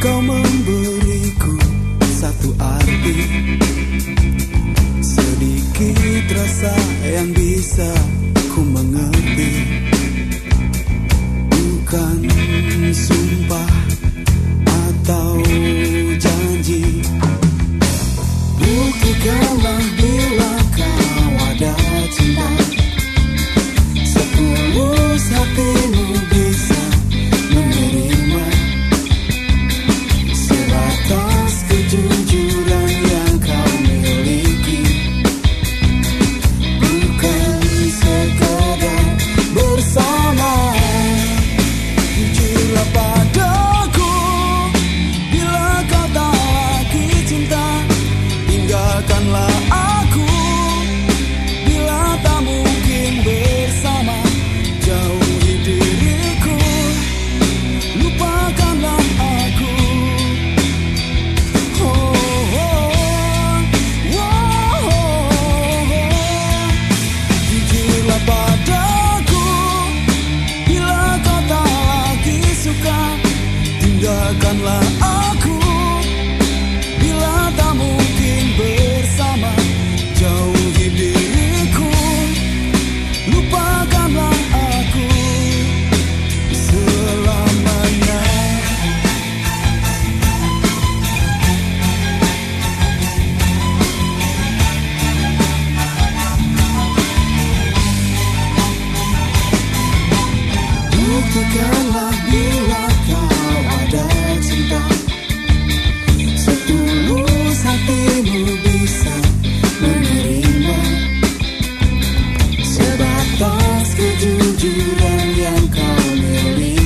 kau memberiku satu arti. Sedikit rasa yang bisa Biarkanlah I'm gone.